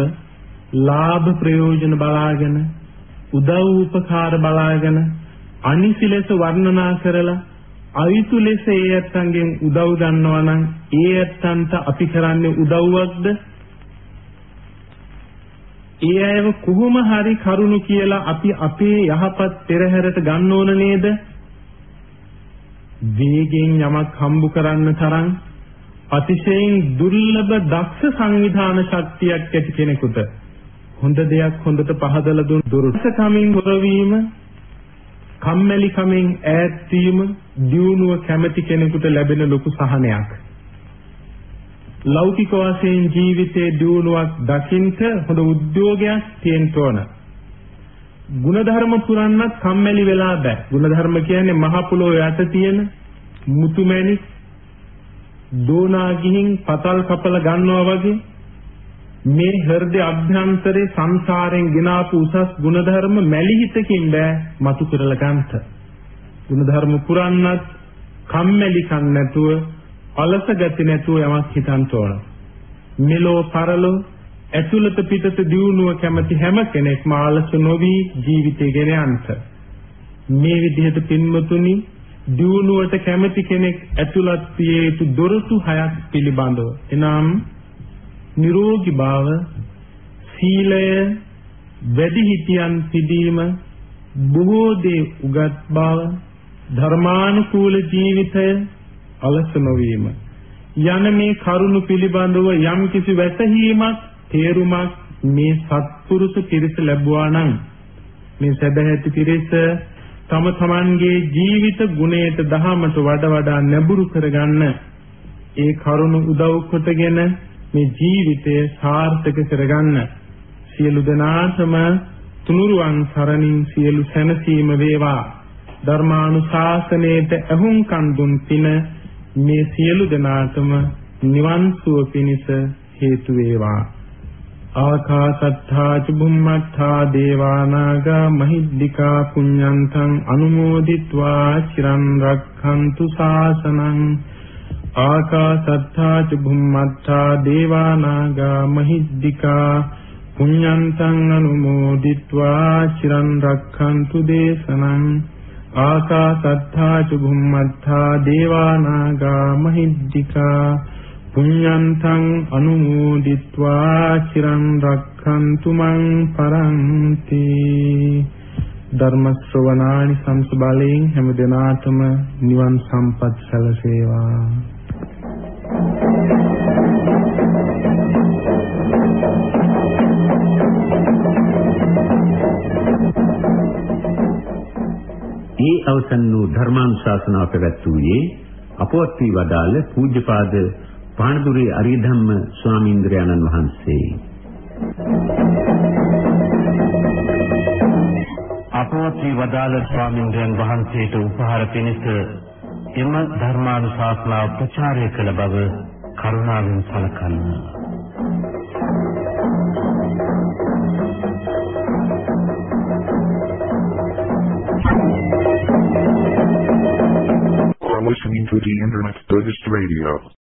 ලාභ ප්‍රයෝජන බලාගෙන උදව් උපකාර බලාගෙන අනිසි ලෙස වර්ණනා කරලා අවිතු ලෙස ඒ ඇත්තන්ගෙන් උදව් ගන්නවා නම් ඒ ඇත්තන්ට අපි කරන්නේ උදව්වක්ද ඒ අයව කොහොම හරි කරුණු කියලා අපි අපේ යහපත් පෙරහැරට ගන්න ඕන නේද? වේගෙන් යමක් හම්බ කරන්න තරම් අතිශයින් දුර්ලභ දක්ෂ සංවිධාන ශක්තියක් ඇති කෙනෙකුට හොඳ දෙයක් හොඳට පහදලා දුන් දුරුසකමින් හොරවීම කම්මැලි කමෙන් ඈත් වීම දියුණුව කැමති කෙනෙකුට ලැබෙන ලොකු සහනයක්. ලෞකික වශයෙන් ජීවිතයේ දියුණුවක් දකින්ට හොඳ උද්‍යෝගයක් තියෙන්න ඕන. ಗುಣධර්ම පුරන්නත් කම්මැලි වෙලා බෑ. ಗುಣධර්ම කියන්නේ මහ පොළොව යට තියෙන මුතුමැණික් දෝනා ගිහින් පතල් කපලා ගන්නවා වගේ මේ හෘද අභ්‍යන්තරේ සංසාරයෙන් ගෙනාපු උසස් ගුණධර්ම මැලිහිතකින් බෑ මතු කරලා ගන්නත. ගුණධර්ම පුරන්නත් කම්මැලිකම් නැතුව අලස ගති නැතුව යමක් හිතන්ත ඕන. මෙලෝ පරලෝ ඇතුළත පිටත දියුණුව කැමති හැම කෙනෙක්ම ආලස නොවි ජීවිතය ගෙන යන්ත. මේ විදිහට පින්මතුනි දියුණුවට කැමති කෙනෙක් ඇතුළත් පිය යුතු දොරටු හයක් පිළිබඳව. එනම් නිරෝගී භාව, සීලය, වැඩිහිටියන් පිදීම, බොහෝ දේ උගත් බව, ධර්මානුකූල ජීවිතය අලස නොවීම. යන මේ කරුණු පිළිබඳව යම් කිසි වැටහීමක් තේරුමක් මේ සත්පුරුෂ පිරිස ලැබුවා නම් මේ සැබෑති පිරිස තම තමන්ගේ ජීවිත ගුණයට දහමට වඩා වඩා නැඹුරු කරගන්න ඒ කරුණ උදව් කොටගෙන මේ ජීවිතය සාර්ථක කරගන්න. සියලු දෙනාටම තුනුරුවන් සරණින් සියලු සැනසීම වේවා. ධර්මානුශාසනයේට අහුම්කන් දුන් පින මේ සියලු දෙනාටම නිවන් සුව පිණිස හේතු වේවා. ආකාසත්තා ච බුම්මත්තා දේවානාගා මහිද්దికා පුඤ්ඤන්තං අනුමෝදිත්වා චිරන් රක්ඛන්තු ශාසනං ආකාසත්තා ච භුම්මත්තා දේවානාගා මහිද්దికා පුඤ්ඤන්තං අනුමෝදිත්වා චිරන් රක්ඛන්තු දේශනං ආකාසත්තා ච භුම්මත්තා දේවානාගා මහිද්దికා පුඤ්ඤන්තං අනුමෝදිත්වා චිරන් රක්ඛන්තු මං පරන්ති ධර්ම ශ්‍රවණානි සම්සබලයෙන් හැම දිනාටම නිවන් සම්පත් සැලසේවා ඒ අවසන් වූ ධර්මානුශාසනාව පැවැත්වුවේ අපවත් වී වදාළ පූජ්‍යපාද පාණදුරේ අරියධම්ම ස්වාමීන්ද්‍රයන්න් වහන්සේ. අපවත් වී වදාළ ස්වාමීන්ද්‍රයන් වහන්සේට උපහාර පිණිස එම ධර්මානුශාසනාව ප්‍රචාරය කළ බව කරුණාවෙන් සලකන්න. listening to the Internet Buddhist Radio.